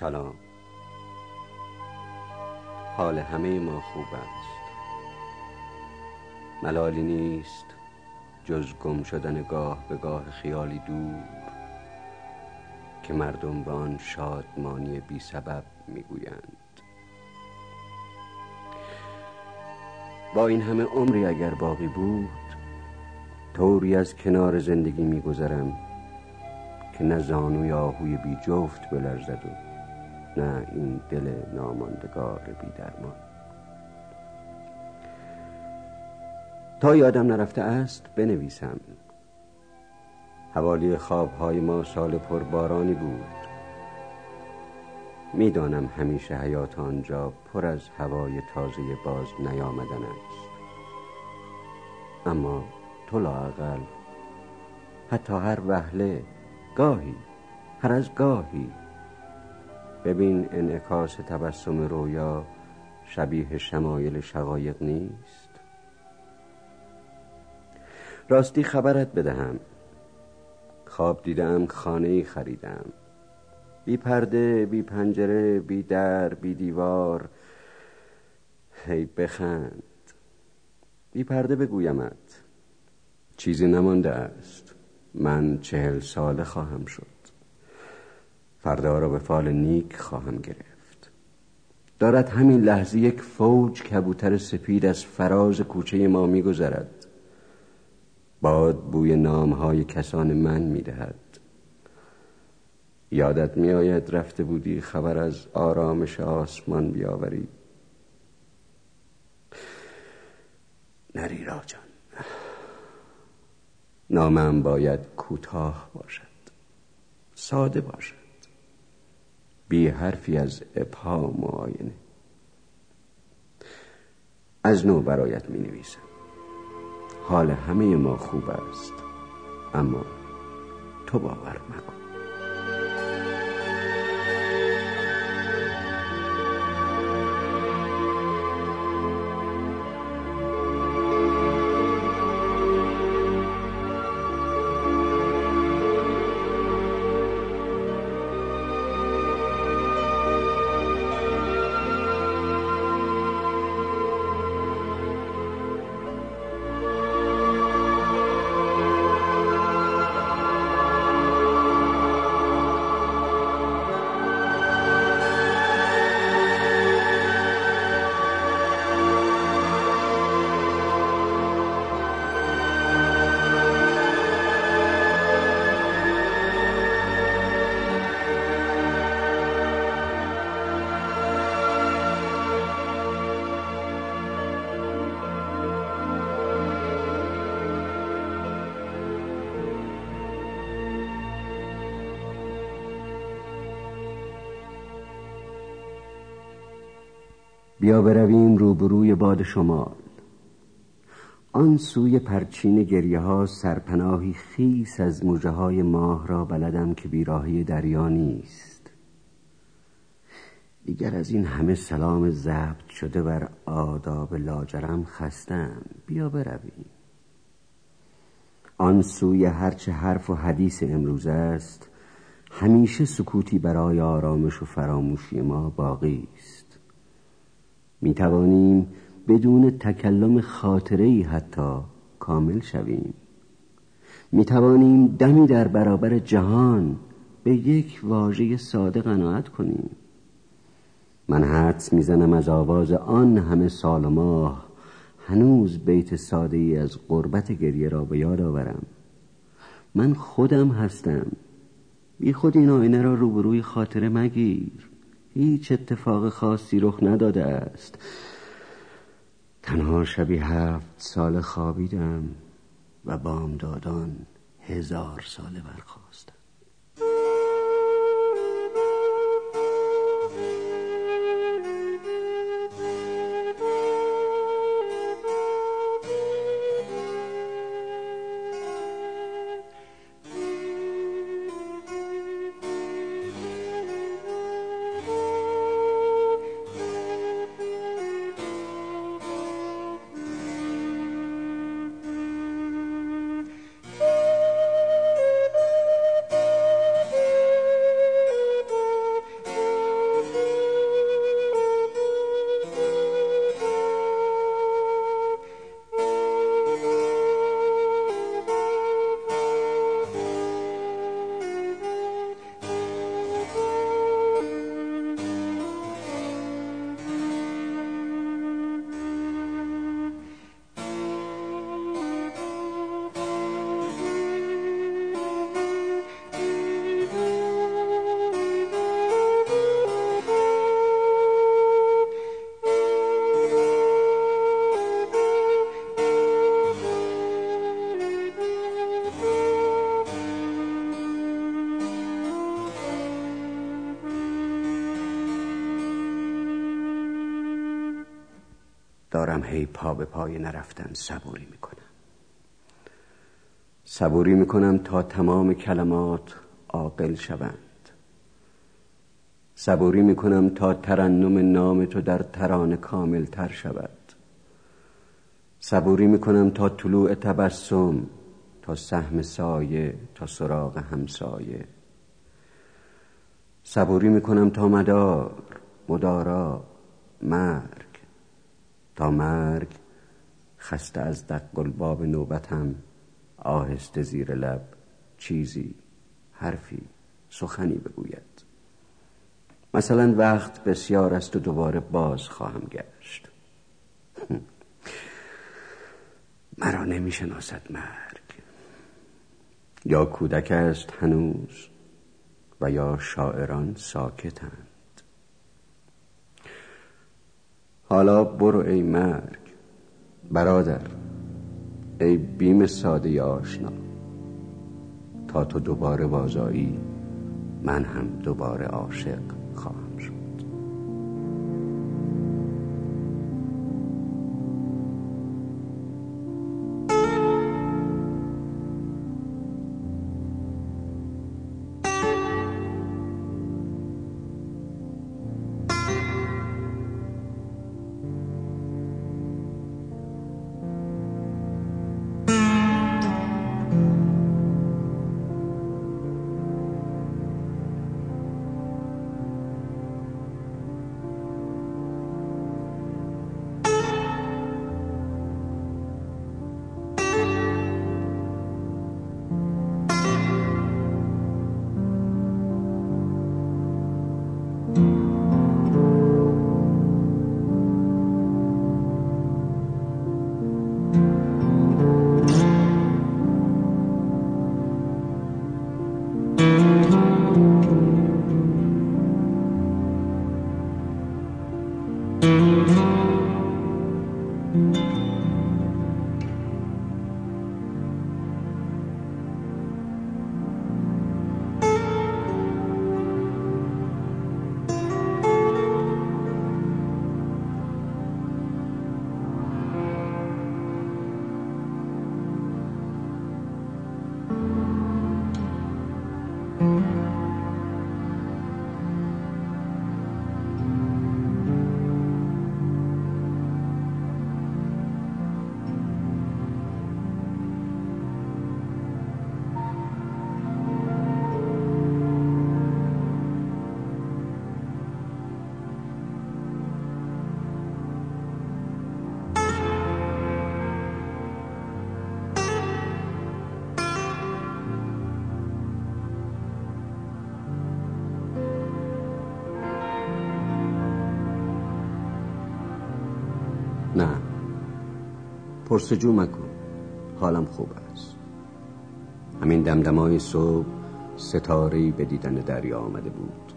سلام. حال همه ما خوب است. ملالی نیست جز گم شدن گاه به گاه خیالی دور که مردم به آن شادمانی بی سبب می‌گویند. با این همه عمری اگر باقی بود طوری از کنار زندگی میگذرم که نه زانوی آهوی بی جفت بلرزد و نه این دل ناماندگار بی درمان تا یادم نرفته است بنویسم. حوالی خوابهای ما سال پربارانی بود. می‌دانم همیشه حیات آنجا پر از هوای تازه باز نیامدن است. اما تو لاقل حتی هر وهله گاهی هر از گاهی ببین انعکاس تبسم رویا شبیه شمایل شقایق نیست. راستی خبرت بدهم. خواب دیدم خانه خریدم. بی پرده بی پنجره بی در بی دیوار. هی بخند. بی پرده بگویمت. چیزی نمانده است. من چهل ساله خواهم شد. فردا را به فال نیک خواهم گرفت. دارد همین لحظه یک فوج کبوتر سپید از فراز کوچه ما میگذرد. باد بوی نامهای کسان من می‌دهد. یادت میآید رفته بودی خبر از آرامش آسمان بیاوری. نری راجان نامم باید کوتاه باشد. ساده باشد. بی حرفی از ابهام و آینه. از نو برایت می نویسم حال همه ما خوب است اما تو باور مکن. بیا برویم روبروی باد شمال. آن سوی پرچین گریه ها سرپناهی خیس از موجه های ماه را بلدم که بیراهی دریا نیست. دیگر از این همه سلام ضبط شده بر آداب لاجرم خستم. بیا برویم. آن سوی هرچه حرف و حدیث امروز است همیشه سکوتی برای آرامش و فراموشی ما باقی است. می توانیم بدون تکلم خاطره حتی کامل شویم. می توانیم دمی در برابر جهان به یک واژه ساده قناعت کنیم. من حدس می‌زنم از آواز آن همه سال و ماه هنوز بیت ساده ای از قربت گریه را به یاد آورم. من خودم هستم. بی خود این آینه را روبروی خاطره مگیر. هیچ اتفاق خاصی رخ نداده است. تنها شبی هفت سال خوابیدم و بامدادان هزار ساله برخواستم هی پا به پای نرفتن صبوری می‌کنم. صبوری می‌کنم تا تمام کلمات عاقل شوند. صبوری می‌کنم تا ترنم نام تو در ترانه کامل تر شود. صبوری می‌کنم تا طلوع تبسم تا سهم سایه تا سراغ همسایه. صبوری می‌کنم تا مدار مدارا مرگ تا مرگ خسته از دق الباب نوبتم آهسته زیر لب چیزی حرفی سخنی بگوید. مثلا وقت بسیار است و دوباره باز خواهم گشت. مرا نمی‌شناسد مرگ. یا کودک است هنوز و یا شاعران ساکتند. حالا برو ای مرگ. برادر ای بیم ساده آشنا. تا تو دوباره بازایی من هم دوباره عاشق. پرسجو مکن. حالم خوب است. همین دمدمای صبح ستاری به دیدن دریا آمده بود.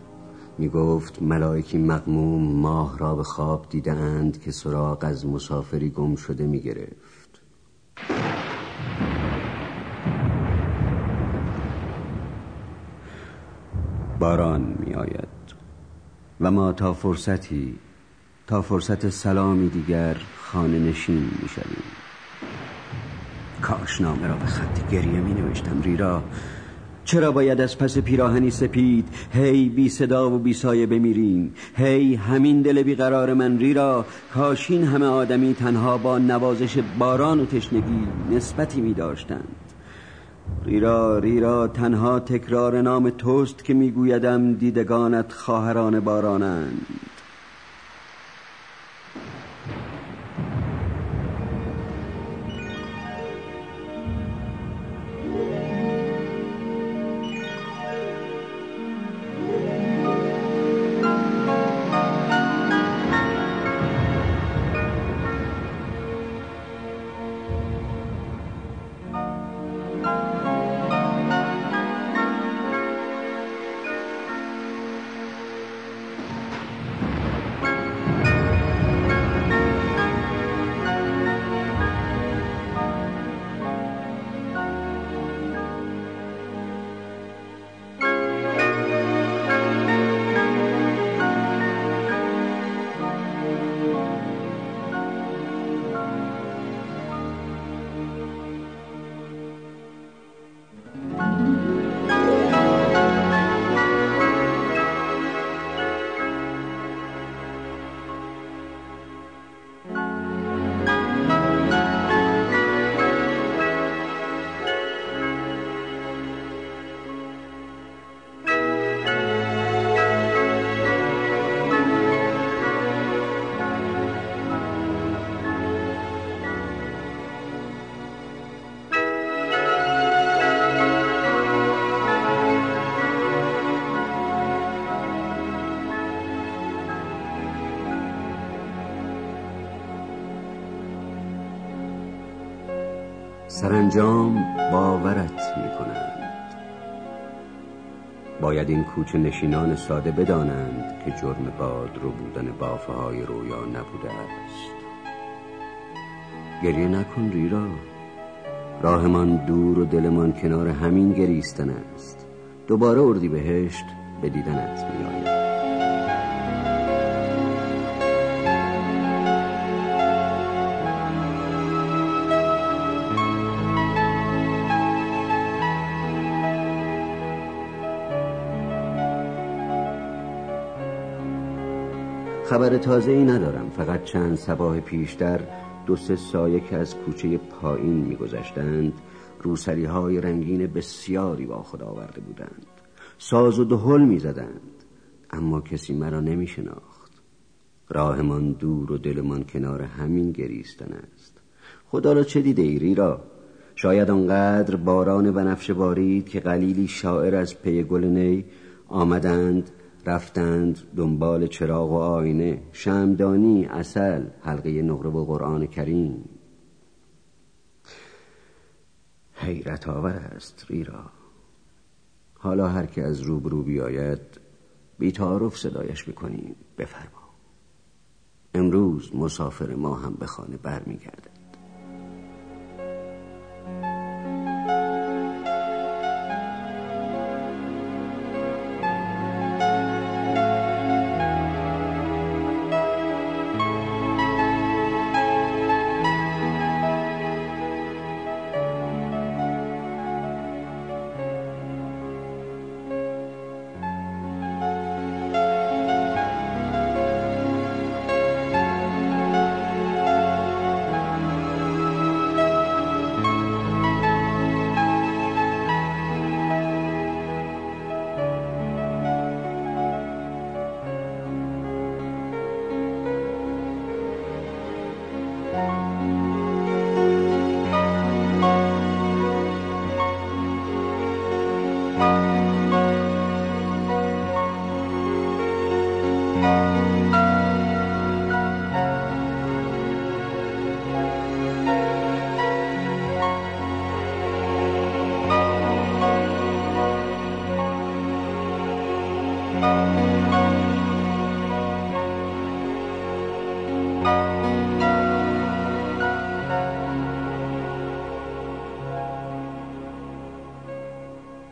می گفت ملائکی مقموم ماه را به خواب دیدند که سراغ از مسافری گم شده می گرفت باران می آید و ما تا فرصتی تا فرصت سلامی دیگر خانه نشین می شدیم کاش نامه را به خط گریه می نوشتم ریرا چرا باید از پس پیراهنی سپید؟ هی بی صدا و بی سایه بمیریم. هی همین دل بی قرار من ریرا کاشین همه آدمی تنها با نوازش باران و تشنگی نسبتی می داشتند. ریرا ریرا تنها تکرار نام توست که میگویدم دیدگانت خواهران بارانند. سرانجام باورت می کنند باید این کوچه نشینان ساده بدانند که جرم باد رو بودن بافه های رویا نبوده است. گریه نکن ریرا. راهمان دور و دلمان کنار همین گریستن است. دوباره اردی بهشت به دیدنت می خبر تازه ای ندارم. فقط چند سباه پیشتر دو سه سایه که از کوچه پایین میگذشتند روسری های رنگین بسیاری با خود آورده بودند. ساز و دهل می‌زدند اما کسی مرا نمی شناخت راهمان دور و دلمان کنار همین گریستن است. خدا را چه دیده ایری را شاید آنقدر باران بنفشه بارید که قلیلی شاعر از پی گل نی آمدند رفتند دنبال چراغ و آینه. شمدانی اصل حلقه نقره و قرآن کریم. حیرت آور است ریرا. حالا هر که از روبرو بیاید بیتعارف صدایش بکنیم بفرما. امروز مسافر ما هم به خانه برمیگرده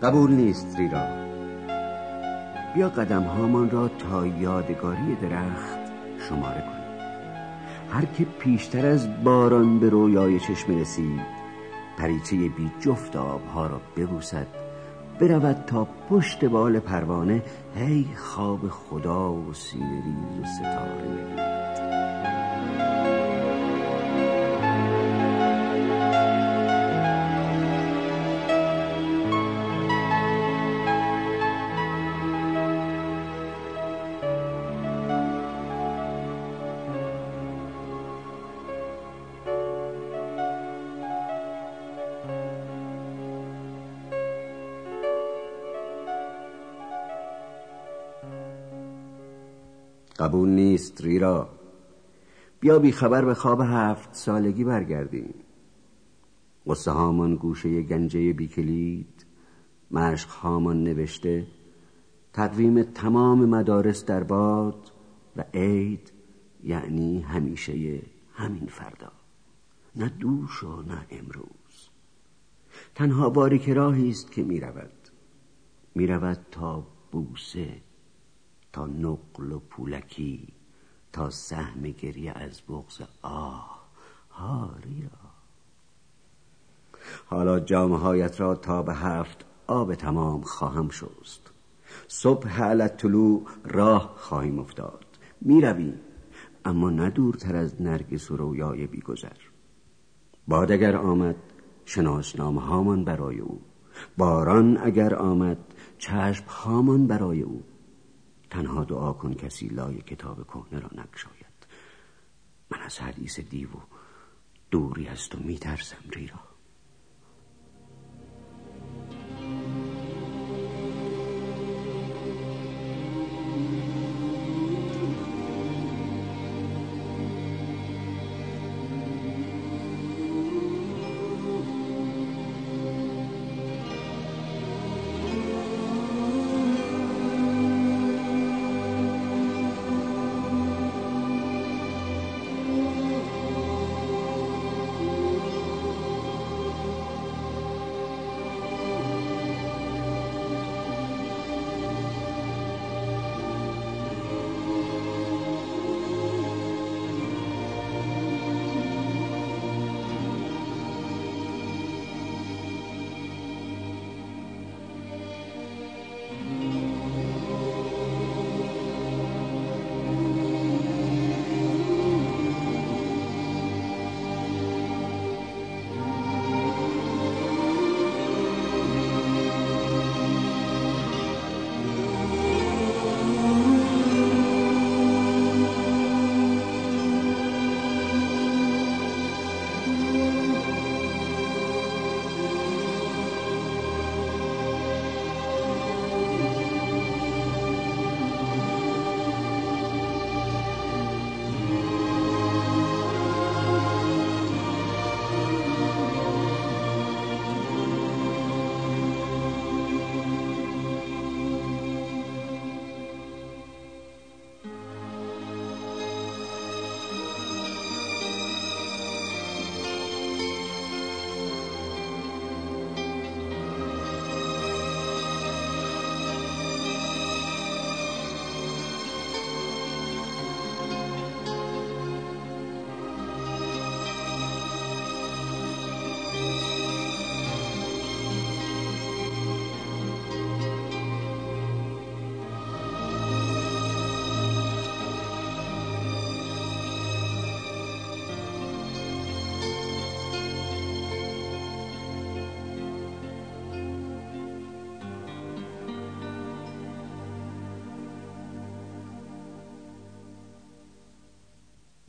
قبول نیست ریرا بیا قدم هامان را تا یادگاری درخت شماره کنیم. هر که پیشتر از باران به رویای چشمه رسید پریچه بی جفت آبها را ببوسد برود تا پشت بال پروانه هی خواب خدا و سینه‌ریز و ستاره. قبول نیست ریرا. بیا بی خبر به خواب هفت سالگی برگردیم. قصه هامان گوشه گنجه بیکلید مشق هامان نوشته تقویم تمام مدارس در باد و عید یعنی همیشه همین فردا. نه دوش و نه امروز. تنها باریک راهی است که می‌رود. می‌رود تا بوسه. تا نقل و پولکی تا سهم گریه از بغز آه. هاری را. حالا جامهایت را تا به هفت آب تمام خواهم شست. صبح علت طلوع راه خواهیم افتاد. می رویم اما نه دورتر از نرگس و رویای بیگذر. باد اگر آمد شناسنامه هامان برای او. باران اگر آمد چشم هامان برای او. تنها دعا کن کسی لای کتاب کهنه را نگشاید. من از حدیث دیو دوری از تو میترسم ریرا.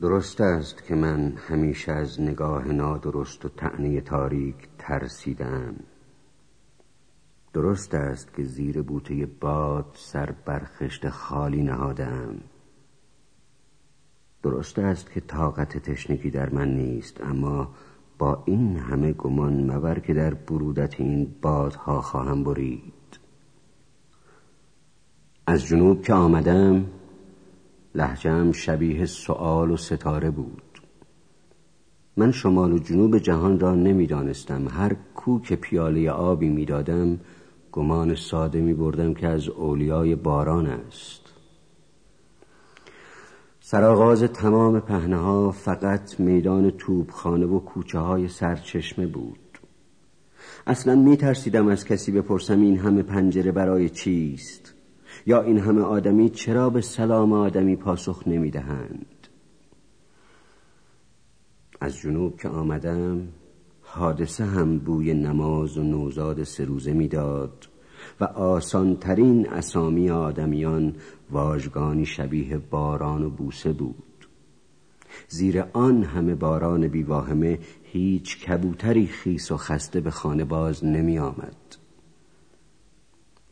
درست است که من همیشه از نگاه نادرست و تعنی تاریک ترسیدم. درست است که زیر بوته باد سر برخشت خالی نهادم. درست است که طاقت تشنگی در من نیست اما با این همه گمان مبر که در برودت این بادها خواهم برید. از جنوب که آمدم لحجم شبیه سؤال و ستاره بود. من شمال و جنوب جهان را نمی‌دانستم. هر کو که پیاله آبی می‌دادم گمان ساده می بردم که از اولیای باران است. سرآغاز تمام پهنه ها فقط میدان توبخانه و کوچه های سرچشمه بود. اصلا می ترسیدم از کسی بپرسم این همه پنجره برای چیست. یا این همه آدمی چرا به سلام آدمی پاسخ نمی دهند از جنوب که آمدم حادثه هم بوی نماز و نوزاد سه روزه می‌داد و آسانترین اسامی آدمیان واژگانی شبیه باران و بوسه بود. زیر آن همه باران بیواهمه هیچ کبوتری خیس و خسته به خانه باز نمی آمد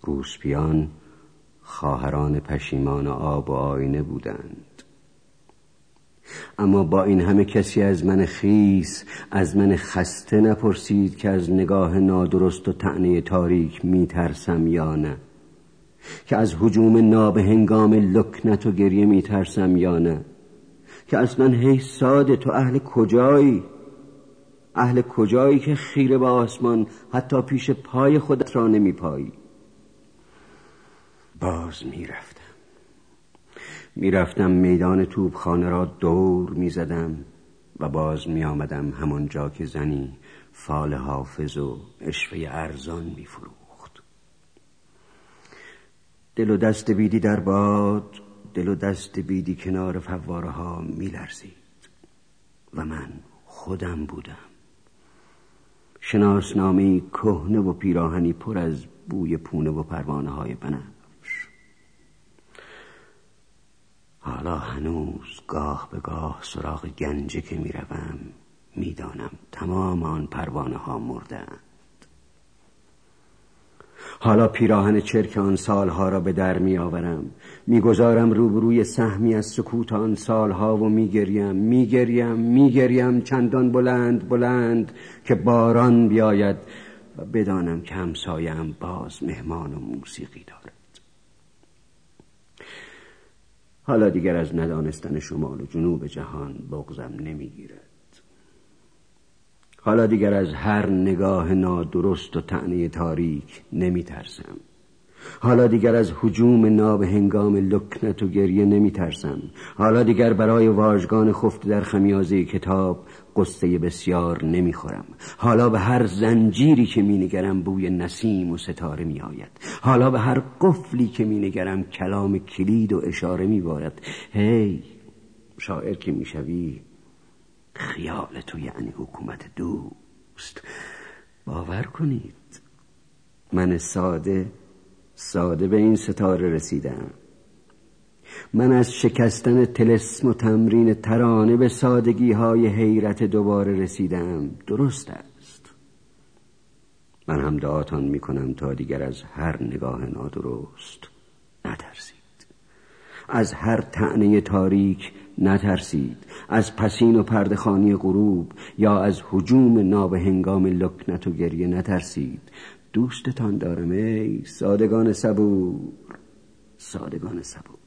روسپیان خواهران پشیمان آب و آینه بودند. اما با این همه کسی از من خیس از من خسته نپرسید که از نگاه نادرست و تعنی تاریک میترسم یا نه. که از حجوم نابهنگام لکنت و گریه میترسم یا نه. که اصلا هی ساده تو اهل کجایی؟ اهل کجایی که خیره به آسمان حتی پیش پای خودت را نمیپایی؟ باز می‌رفت می‌رفتم میدان توبخانه را دور می‌زدم و باز می آمدم همانجا که زنی فال حافظ و اشفه ارزان میفروخت. دل و دست بیدی در باد دل و دست بیدی کنار فواره ها میلرزید و من خودم بودم. شناسنامی کهنه و پیراهنی پر از بوی پونه و پروانه های بنم حالا هنوز گاه به گاه سراغ گنجه که می‌روم می‌دانم تمام آن پروانه ها مردند حالا پیراهن چرک آن سالها را به در می آورم می‌گذارم روبروی سهمی از سکوت آن سالها و میگریم میگریم میگریم چندان بلند بلند که باران بیاید و بدانم که همسایم باز مهمان و موسیقی دارد. حالا دیگر از ندانستن شمال و جنوب جهان بغزم نمی‌گیرد. حالا دیگر از هر نگاه نادرست و تعنی تاریک نمیترسم. حالا دیگر از حجوم ناب هنگام لکنت و گریه نمی ترسم حالا دیگر برای واژگان خفته در خمیازه کتاب قصه بسیار نمی خورم حالا به هر زنجیری که می نگرم بوی نسیم و ستاره می آید حالا به هر قفلی که می نگرم کلام کلید و اشاره می بارد هی شاعر که می شوی خیال تو یعنی حکومت دوست. باور کنید من ساده ساده به این ستاره رسیدم. من از شکستن تلسم و تمرین ترانه به سادگی های حیرت دوباره رسیدم. درست است. من هم دعاتان می کنم تا دیگر از هر نگاه نادرست نترسید. از هر تعنی تاریک نترسید. از پسین و پردخانی غروب یا از حجوم نابهنگام لکنت و گریه نترسید. دوستتان دارم ای سادگان صبور. سادگان صبور.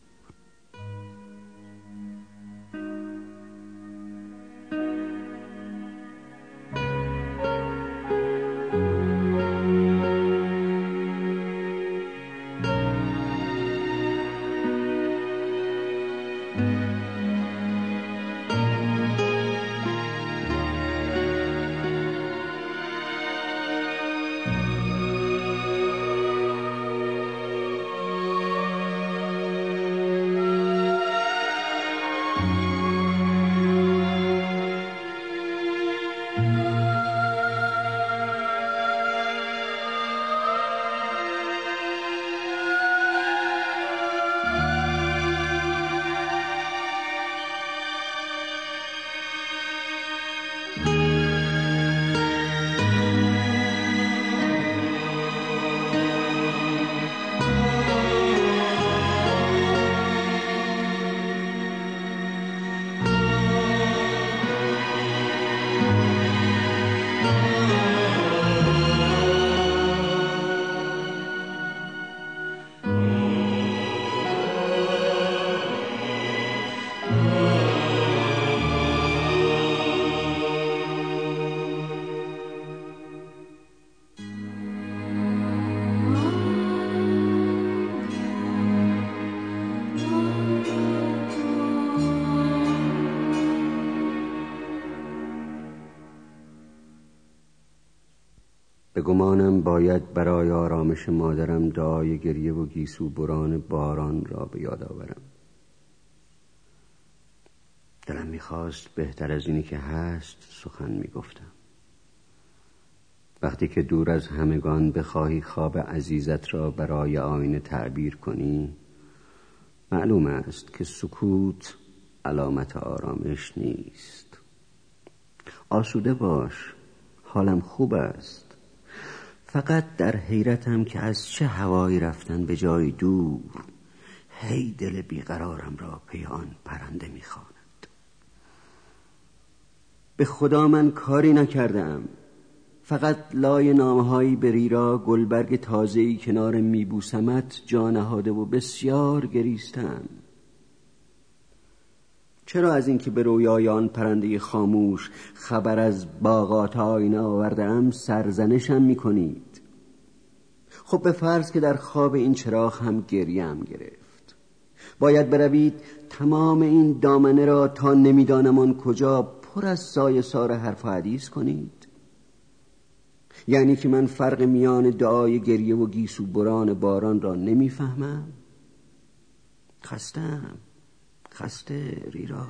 گمانم باید برای آرامش مادرم دعای گریه و گیسو بران باران را به یاد آورم. دلم می‌خواست بهتر از اینی که هست سخن می‌گفتم. وقتی که دور از همگان بخواهی خواب عزیزت را برای آینه تعبیر کنی معلوم است که سکوت علامت آرامش نیست. آسوده باش حالم خوب است. فقط در حیرتم که از چه هوایی رفتن به جای دور هی دل بیقرارم را پی آن پرنده می‌خواند. به خدا من کاری نکردم. فقط لای نامهایی به ریرا گلبرگ تازهی کنار میبوسمت جا نهاده و بسیار گریستم. چرا از اینکه به رویای آن پرنده خاموش خبر از باغات آینه آوردم سرزنشم می‌کنید؟ خب به فرض که در خواب این چراغ هم گریم گرفت. باید بروید تمام این دامنه را تا نمی‌دانم آن کجا پر از سایه سار حرف و حدیث کنید. یعنی که من فرق میان دعای گریه و گیسو بران باران را نمی‌فهمم؟ خستم خسته ریرا.